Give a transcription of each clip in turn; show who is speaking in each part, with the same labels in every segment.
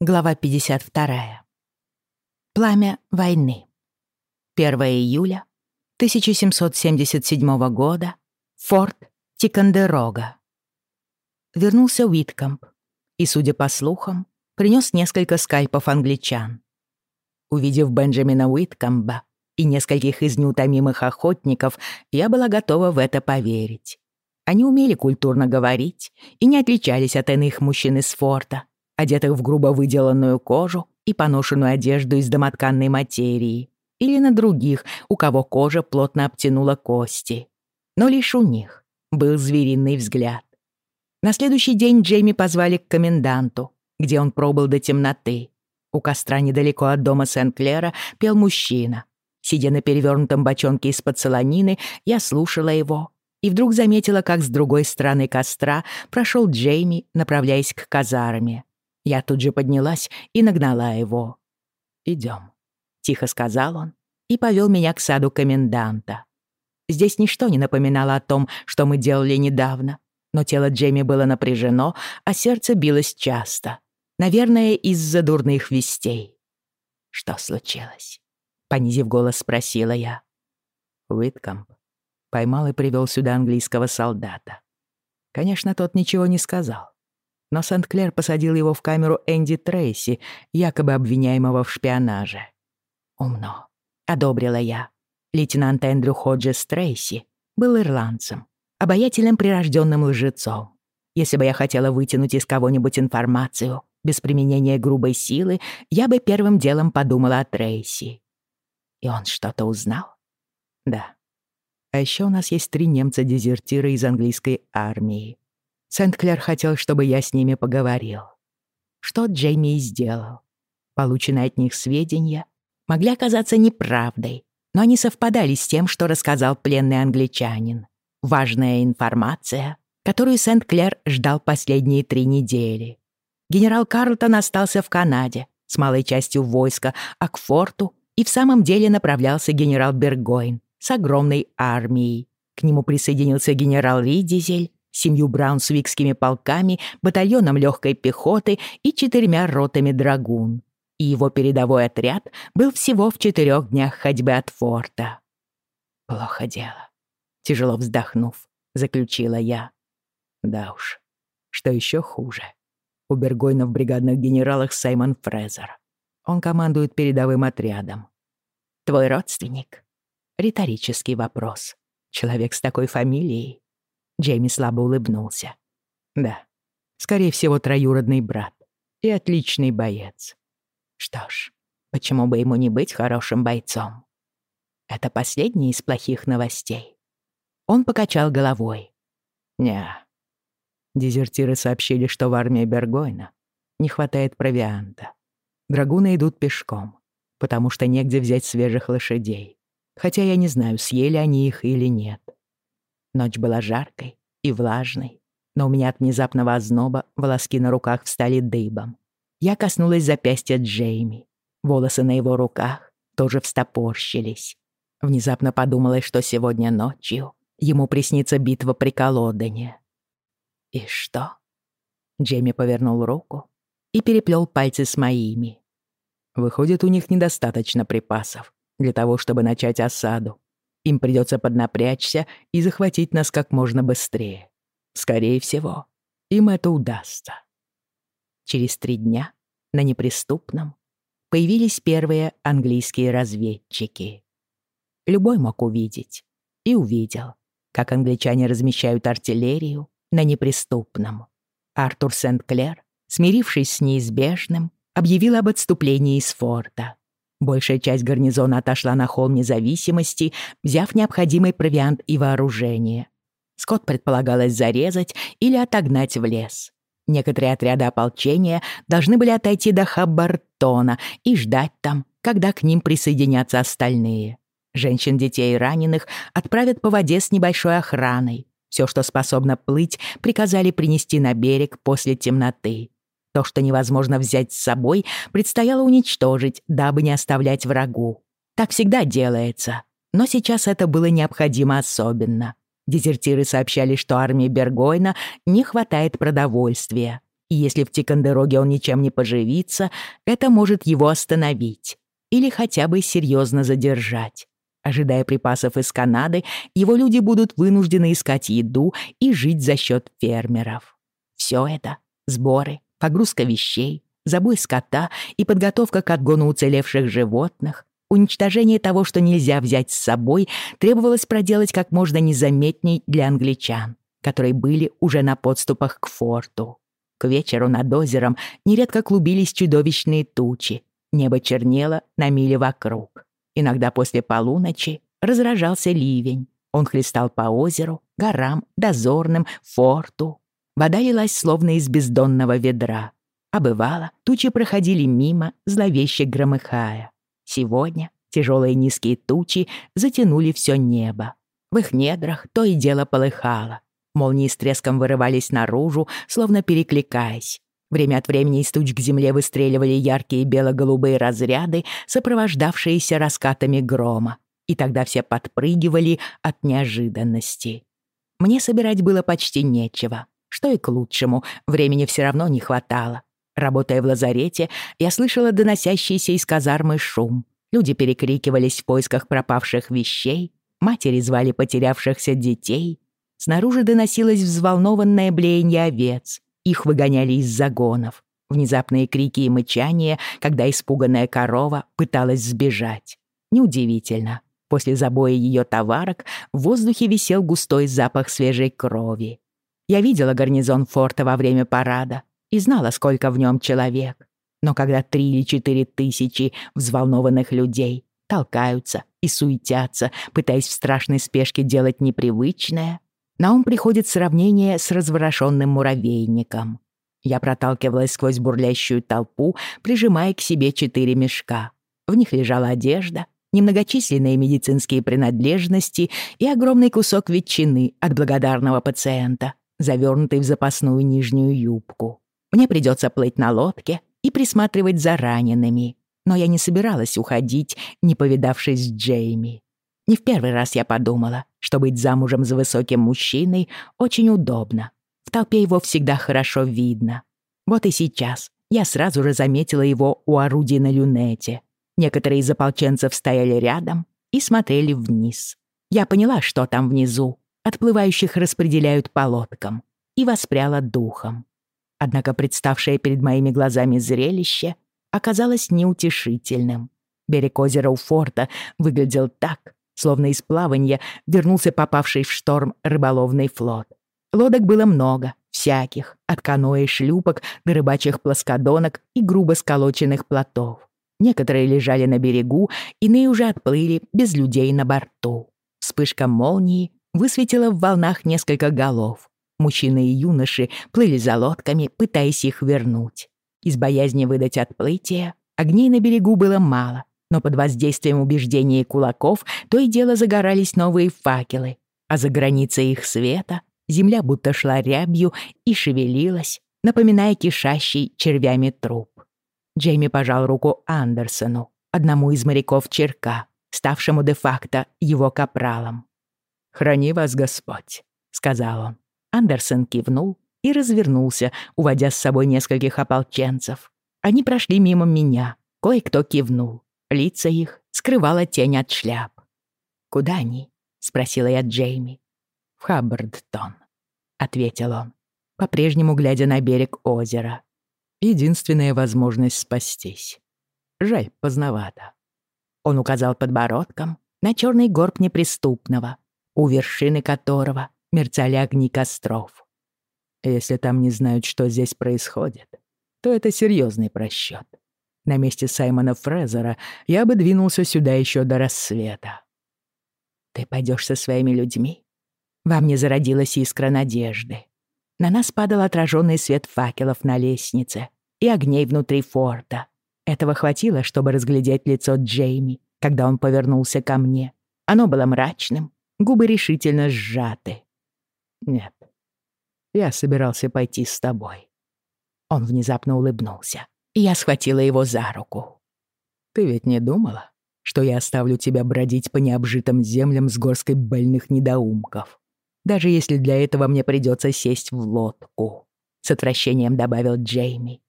Speaker 1: Глава 52. Пламя войны. 1 июля 1777 года. Форт Тикандерога. Вернулся Уиткомп и, судя по слухам, принес несколько скальпов англичан. Увидев Бенджамина Уиткомба и нескольких из неутомимых охотников, я была готова в это поверить. Они умели культурно говорить и не отличались от иных мужчин из форта, одетых в грубо выделанную кожу и поношенную одежду из домотканной материи, или на других, у кого кожа плотно обтянула кости. Но лишь у них был звериный взгляд. На следующий день Джейми позвали к коменданту, где он пробыл до темноты. У костра недалеко от дома Сент-Клера пел мужчина. Сидя на перевернутом бочонке из-под солонины, я слушала его и вдруг заметила, как с другой стороны костра прошел Джейми, направляясь к казарме. Я тут же поднялась и нагнала его. «Идем», — тихо сказал он и повел меня к саду коменданта. Здесь ничто не напоминало о том, что мы делали недавно, но тело Джейми было напряжено, а сердце билось часто. Наверное, из-за дурных вестей. «Что случилось?» — понизив голос, спросила я. Уиткомп поймал и привел сюда английского солдата. Конечно, тот ничего не сказал но Сент-Клер посадил его в камеру Энди Трейси, якобы обвиняемого в шпионаже. Умно. Одобрила я. Лейтенант Эндрю Ходжес Трейси был ирландцем, обаятельным прирожденным лжецом. Если бы я хотела вытянуть из кого-нибудь информацию без применения грубой силы, я бы первым делом подумала о Трейси. И он что-то узнал? Да. А еще у нас есть три немца-дезертира из английской армии. Сент-Клер хотел, чтобы я с ними поговорил. Что Джейми и сделал. Полученные от них сведения могли оказаться неправдой, но они совпадали с тем, что рассказал пленный англичанин. Важная информация, которую Сент-Клер ждал последние три недели. Генерал Карлтон остался в Канаде с малой частью войска, а к форту и в самом деле направлялся генерал Бергойн с огромной армией. К нему присоединился генерал Ридизель семью браунсвикскими полками, батальоном легкой пехоты и четырьмя ротами драгун. И его передовой отряд был всего в четырех днях ходьбы от форта. Плохо дело. Тяжело вздохнув, заключила я. Да уж, что еще хуже. У Бергойна в бригадных генералах Саймон Фрезер. Он командует передовым отрядом. Твой родственник? Риторический вопрос. Человек с такой фамилией Джейми слабо улыбнулся. Да, скорее всего, троюродный брат. И отличный боец. Что ж, почему бы ему не быть хорошим бойцом? Это последняя из плохих новостей. Он покачал головой. Не. Дезертиры сообщили, что в армии Бергойна не хватает провианта. Драгуны идут пешком, потому что негде взять свежих лошадей. Хотя я не знаю, съели они их или нет. Ночь была жаркой и влажной, но у меня от внезапного озноба волоски на руках встали дыбом. Я коснулась запястья Джейми. Волосы на его руках тоже встопорщились. Внезапно подумалось, что сегодня ночью ему приснится битва при Колодане. «И что?» Джейми повернул руку и переплел пальцы с моими. «Выходит, у них недостаточно припасов для того, чтобы начать осаду им придется поднапрячься и захватить нас как можно быстрее. Скорее всего, им это удастся. Через три дня на неприступном появились первые английские разведчики. Любой мог увидеть и увидел, как англичане размещают артиллерию на неприступном. Артур Сент-Клер, смирившись с неизбежным, объявил об отступлении из форта. Большая часть гарнизона отошла на холм независимости, взяв необходимый провиант и вооружение. Скот предполагалось зарезать или отогнать в лес. Некоторые отряды ополчения должны были отойти до Хаббартона и ждать там, когда к ним присоединятся остальные. Женщин, детей и раненых отправят по воде с небольшой охраной. Все, что способно плыть, приказали принести на берег после темноты. То, что невозможно взять с собой, предстояло уничтожить, дабы не оставлять врагу. Так всегда делается. Но сейчас это было необходимо особенно. Дезертиры сообщали, что армии Бергойна не хватает продовольствия. И если в Тикандероге он ничем не поживится, это может его остановить или хотя бы серьезно задержать. Ожидая припасов из Канады, его люди будут вынуждены искать еду и жить за счет фермеров. Все это — сборы, погрузка вещей, забой скота и подготовка к отгону уцелевших животных, уничтожение того, что нельзя взять с собой, требовалось проделать как можно незаметней для англичан, которые были уже на подступах к форту. К вечеру над озером нередко клубились чудовищные тучи, небо чернело на миле вокруг. Иногда после полуночи разражался ливень. Он хлестал по озеру, горам, дозорным, форту. Вода лилась словно из бездонного ведра. А бывало, тучи проходили мимо, зловеще громыхая. Сегодня тяжелые низкие тучи затянули все небо. В их недрах то и дело полыхало. Молнии с треском вырывались наружу, словно перекликаясь. Время от времени из туч к земле выстреливали яркие бело-голубые разряды, сопровождавшиеся раскатами грома, и тогда все подпрыгивали от неожиданности. Мне собирать было почти нечего, что и к лучшему, времени все равно не хватало. Работая в лазарете, я слышала доносящийся из казармы шум. Люди перекрикивались в поисках пропавших вещей, матери звали потерявшихся детей. Снаружи доносилось взволнованное блеяние овец — их выгоняли из загонов. Внезапные крики и мычания, когда испуганная корова пыталась сбежать. Неудивительно. После забоя ее товарок в воздухе висел густой запах свежей крови. Я видела гарнизон форта во время парада и знала, сколько в нем человек. Но когда три или четыре тысячи взволнованных людей толкаются и суетятся, пытаясь в страшной спешке делать непривычное, на ум приходит сравнение с разворошенным муравейником. Я проталкивалась сквозь бурлящую толпу, прижимая к себе четыре мешка. В них лежала одежда, немногочисленные медицинские принадлежности и огромный кусок ветчины от благодарного пациента, завернутый в запасную нижнюю юбку. Мне придется плыть на лодке и присматривать за ранеными, но я не собиралась уходить, не повидавшись с Джейми. Не в первый раз я подумала, что быть замужем за высоким мужчиной очень удобно. В толпе его всегда хорошо видно. Вот и сейчас я сразу же заметила его у орудий на люнете. Некоторые из ополченцев стояли рядом и смотрели вниз. Я поняла, что там внизу. Отплывающих распределяют по лодкам. И воспряла духом. Однако представшее перед моими глазами зрелище оказалось неутешительным. Берег озера у форта выглядел так, словно из плавания вернулся попавший в шторм рыболовный флот. Лодок было много, всяких, от каноэ и шлюпок до рыбачьих плоскодонок и грубо сколоченных плотов. Некоторые лежали на берегу, иные уже отплыли без людей на борту. Вспышка молнии высветила в волнах несколько голов. Мужчины и юноши плыли за лодками, пытаясь их вернуть. Из боязни выдать отплытие огней на берегу было мало, но под воздействием убеждений кулаков то и дело загорались новые факелы, а за границей их света земля будто шла рябью и шевелилась, напоминая кишащий червями труп. Джейми пожал руку Андерсону, одному из моряков Черка, ставшему де-факто его капралом. «Храни вас Господь», — сказал он. Андерсон кивнул и развернулся, уводя с собой нескольких ополченцев. Они прошли мимо меня, кое-кто кивнул. Лица их скрывала тень от шляп. «Куда они?» — спросила я Джейми. «В Хаббардтон», — ответил он, по-прежнему глядя на берег озера. «Единственная возможность спастись. Жаль, поздновато». Он указал подбородком на черный горб неприступного, у вершины которого мерцали огни костров. Если там не знают, что здесь происходит, то это серьезный просчет. На месте Саймона Фрезера я бы двинулся сюда еще до рассвета. Ты пойдешь со своими людьми? Во мне зародилась искра надежды. На нас падал отраженный свет факелов на лестнице и огней внутри форта. Этого хватило, чтобы разглядеть лицо Джейми, когда он повернулся ко мне. Оно было мрачным, губы решительно сжаты. «Нет, я собирался пойти с тобой». Он внезапно улыбнулся я схватила его за руку. «Ты ведь не думала, что я оставлю тебя бродить по необжитым землям с горской больных недоумков, даже если для этого мне придется сесть в лодку?» с отвращением добавил Джейми.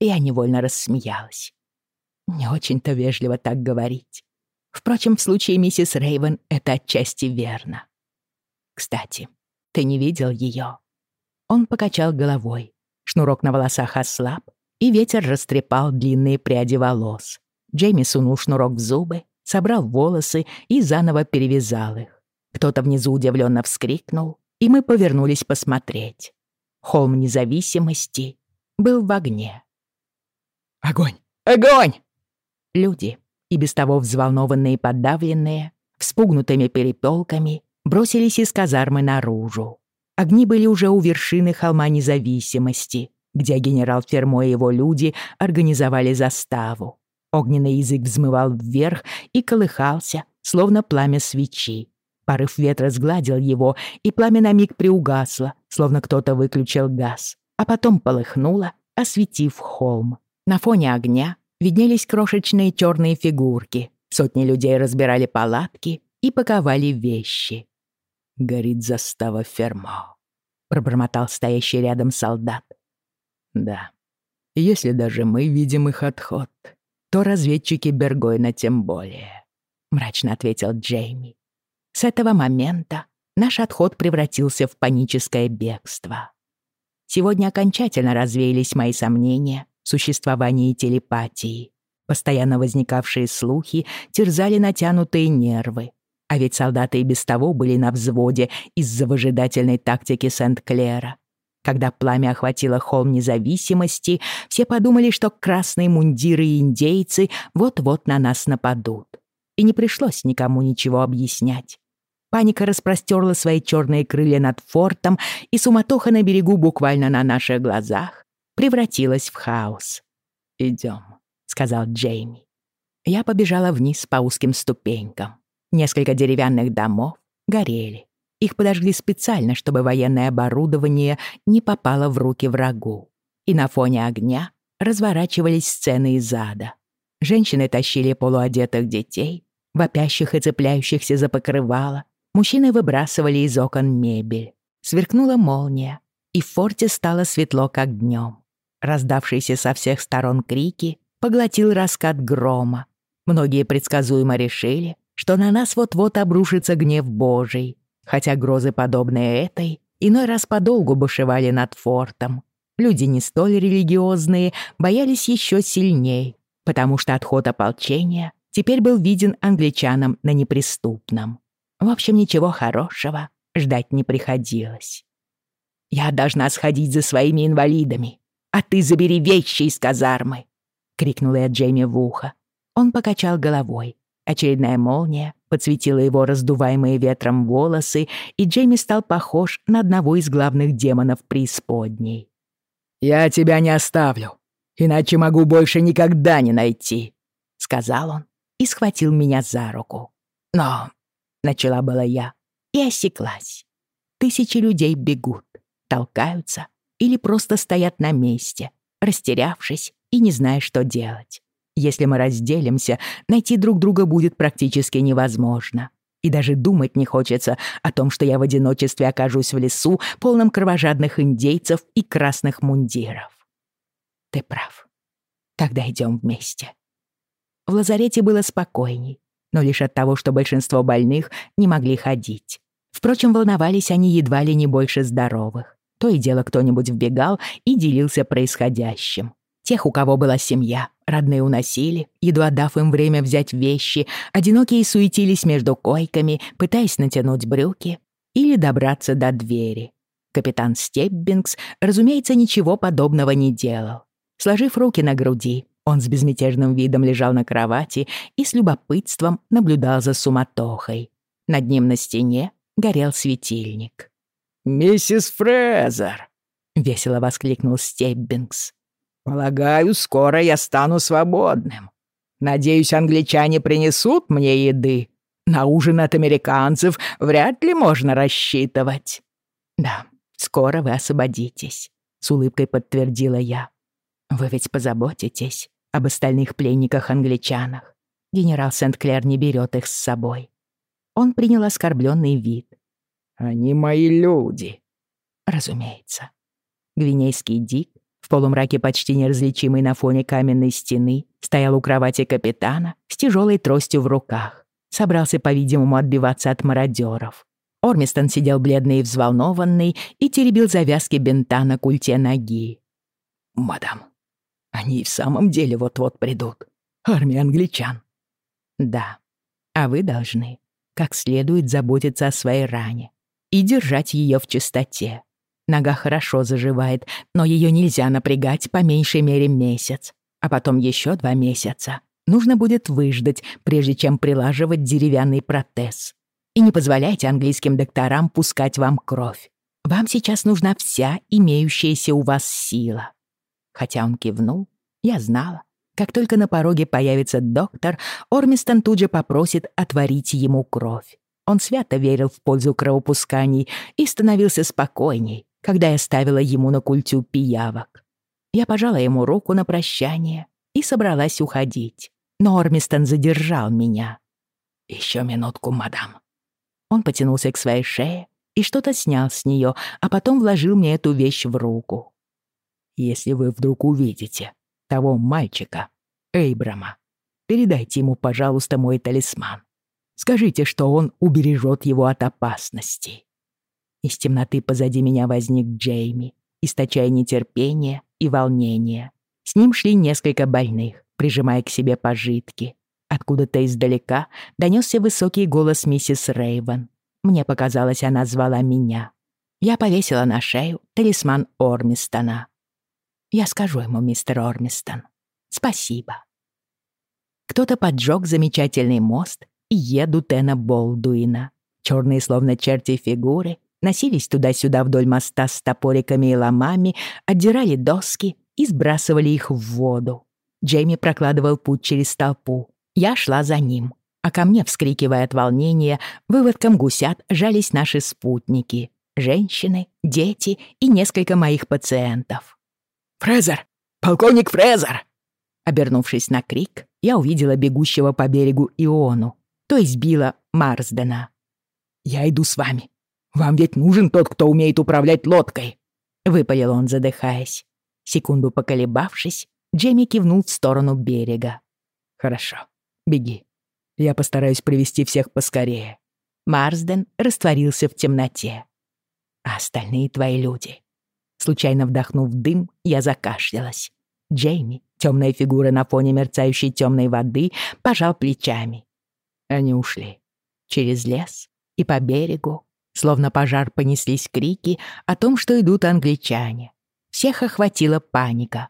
Speaker 1: Я невольно рассмеялась. Не очень-то вежливо так говорить. Впрочем, в случае миссис Рейвен это отчасти верно. Кстати, ты не видел ее? Он покачал головой. Шнурок на волосах ослаб, и ветер растрепал длинные пряди волос. Джейми сунул шнурок в зубы, собрал волосы и заново перевязал их. Кто-то внизу удивленно вскрикнул, и мы повернулись посмотреть. Холм независимости был в огне.
Speaker 2: «Огонь! Огонь!»
Speaker 1: Люди, и без того взволнованные и подавленные, вспугнутыми перепелками, бросились из казармы наружу. Огни были уже у вершины холма независимости, где генерал Фермо и его люди организовали заставу. Огненный язык взмывал вверх и колыхался, словно пламя свечи. Порыв ветра сгладил его, и пламя на миг приугасло, словно кто-то выключил газ, а потом полыхнуло, осветив холм. На фоне огня виднелись крошечные черные фигурки. Сотни людей разбирали палатки и паковали вещи. «Горит застава ферма», — пробормотал стоящий рядом солдат. «Да, если даже мы видим их отход, то разведчики Бергойна тем более», — мрачно ответил Джейми. С этого момента наш отход превратился в паническое бегство. Сегодня окончательно развеялись мои сомнения существовании телепатии. Постоянно возникавшие слухи терзали натянутые нервы, а ведь солдаты и без того были на взводе из-за выжидательной тактики Сент-Клера. Когда пламя охватило холм независимости, все подумали, что красные мундиры и индейцы вот-вот на нас нападут. И не пришлось никому ничего объяснять. Паника распростерла свои черные крылья над фортом, и суматоха на берегу буквально на наших глазах превратилась в хаос. «Идем», — сказал Джейми. Я побежала вниз по узким ступенькам. Несколько деревянных домов горели. Их подожгли специально, чтобы военное оборудование не попало в руки врагу. И на фоне огня разворачивались сцены из ада. Женщины тащили полуодетых детей, вопящих и цепляющихся за покрывало. Мужчины выбрасывали из окон мебель. Сверкнула молния, и в форте стало светло, как днем. Раздавшиеся со всех сторон крики поглотил раскат грома. Многие предсказуемо решили, что на нас вот-вот обрушится гнев Божий, хотя грозы, подобные этой, иной раз подолгу бушевали над фортом. Люди не столь религиозные боялись еще сильней, потому что отход ополчения теперь был виден англичанам на неприступном. В общем, ничего хорошего ждать не приходилось. «Я должна сходить за своими инвалидами, а ты забери вещи из казармы!» — крикнула я Джейми в ухо. Он покачал головой, Очередная молния подсветила его раздуваемые ветром волосы, и Джейми стал похож на одного из главных демонов преисподней.
Speaker 2: «Я тебя не оставлю, иначе могу больше никогда не найти», — сказал он и схватил меня за руку. «Но...» — начала была я и осеклась. Тысячи людей бегут, толкаются или просто стоят на месте, растерявшись и не зная, что делать. Если мы разделимся, найти друг друга будет практически невозможно. И даже думать не хочется о том, что я в одиночестве окажусь в лесу, полном кровожадных индейцев и красных мундиров. Ты прав. Тогда идем вместе. В лазарете было спокойней, но лишь от того, что большинство больных не могли ходить. Впрочем, волновались они едва ли не больше здоровых. То и дело кто-нибудь вбегал и делился происходящим. Тех, у кого была семья, родные уносили, едва дав им время взять вещи, одинокие суетились между койками, пытаясь натянуть брюки или добраться до двери. Капитан Стеббингс, разумеется, ничего подобного не делал. Сложив руки на груди, он с безмятежным видом лежал на кровати и с любопытством наблюдал за суматохой. Над ним на стене горел светильник.
Speaker 3: «Миссис Фрезер!»
Speaker 1: — весело воскликнул Стеббингс.
Speaker 3: Полагаю, скоро я стану свободным. Надеюсь, англичане принесут мне еды. На ужин от американцев вряд ли можно рассчитывать.
Speaker 1: Да, скоро вы освободитесь, с улыбкой подтвердила я. Вы ведь позаботитесь об остальных пленниках-англичанах. Генерал Сент-Клер не берет их с собой. Он принял оскорбленный вид.
Speaker 3: Они мои люди.
Speaker 1: Разумеется. Гвинейский Дик, в полумраке почти неразличимый на фоне каменной стены, стоял у кровати капитана с тяжелой тростью в руках. Собрался, по-видимому, отбиваться от мародеров. Ормистон сидел бледный и взволнованный и теребил завязки бинта на культе ноги.
Speaker 3: «Мадам, они в самом деле вот-вот придут. Армия англичан».
Speaker 1: «Да, а вы должны как следует заботиться о своей ране и держать ее в чистоте. Нога хорошо заживает, но ее нельзя напрягать по меньшей мере месяц, а потом еще два месяца. Нужно будет выждать, прежде чем прилаживать деревянный протез. И не позволяйте английским докторам пускать вам кровь. Вам сейчас нужна вся имеющаяся у вас сила. Хотя он кивнул, я знала, как только на пороге появится доктор, Ормистон тут же попросит отварить ему кровь. Он свято верил в пользу кровопусканий и становился спокойней, когда я ставила ему на культю пиявок. Я пожала ему руку на прощание и собралась уходить. Но Ормистон задержал меня.
Speaker 3: «Еще минутку, мадам».
Speaker 1: Он потянулся к своей шее и что-то снял с нее, а потом вложил мне эту вещь в руку.
Speaker 3: «Если вы вдруг увидите того мальчика, Эйбрама. Передайте ему, пожалуйста, мой талисман. Скажите, что он убережет его от опасности».
Speaker 1: Из темноты позади меня возник Джейми, источая нетерпение и волнение. С ним шли несколько больных, прижимая к себе пожитки. Откуда-то издалека донесся высокий голос миссис Рейвен. Мне показалось, она звала меня. Я повесила на шею талисман Ормистона. Я скажу ему, мистер Ормистон, спасибо. Кто-то поджег замечательный мост и еду Тена Болдуина. Черные, словно черти фигуры, носились туда-сюда вдоль моста с топориками и ломами, отдирали доски и сбрасывали их в воду. Джейми прокладывал путь через толпу. Я шла за ним, а ко мне, вскрикивая от волнения, выводком гусят жались наши спутники — женщины, дети и несколько моих пациентов.
Speaker 3: «Фрезер! Полковник Фрезер!»
Speaker 1: Обернувшись на крик, я увидела бегущего по берегу Иону, то Билла Марсдена.
Speaker 3: «Я иду с вами. Вам ведь нужен тот, кто умеет управлять лодкой!»
Speaker 1: Выпалил он, задыхаясь. Секунду поколебавшись, Джейми кивнул в сторону берега.
Speaker 3: «Хорошо, беги. Я постараюсь привести всех поскорее».
Speaker 1: Марсден растворился в темноте. «А остальные твои люди?» Случайно вдохнув дым, я закашлялась. Джейми, темная фигура на фоне мерцающей темной воды, пожал плечами. Они ушли. Через лес и по берегу, словно пожар, понеслись крики о том, что идут англичане. Всех охватила паника.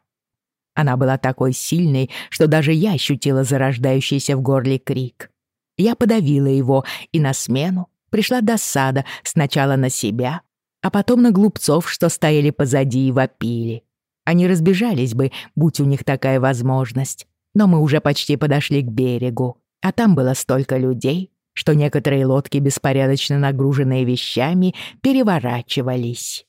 Speaker 1: Она была такой сильной, что даже я ощутила зарождающийся в горле крик. Я подавила его, и на смену пришла досада сначала на себя, а потом на глупцов, что стояли позади и вопили. Они разбежались бы, будь у них такая возможность. Но мы уже почти подошли к берегу, а там было столько людей, что некоторые лодки, беспорядочно нагруженные вещами, переворачивались.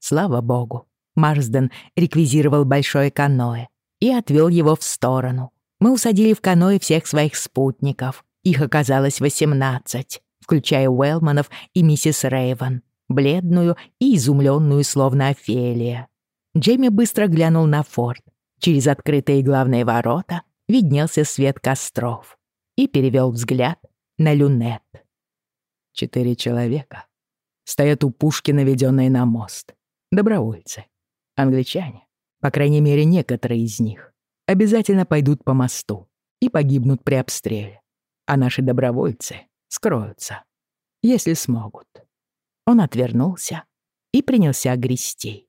Speaker 1: Слава богу, Марсден реквизировал большое каноэ и отвел его в сторону. Мы усадили в каноэ всех своих спутников. Их оказалось восемнадцать, включая Уэлманов и миссис Рейвен бледную и изумленную, словно Офелия. Джейми быстро глянул на форт. Через открытые главные ворота виднелся свет костров и перевел взгляд на люнет.
Speaker 3: Четыре человека стоят у пушки, наведенной на мост. Добровольцы. Англичане, по крайней мере, некоторые из них, обязательно пойдут по мосту и погибнут при обстреле. А наши добровольцы скроются, если смогут.
Speaker 1: Он отвернулся и принялся грести.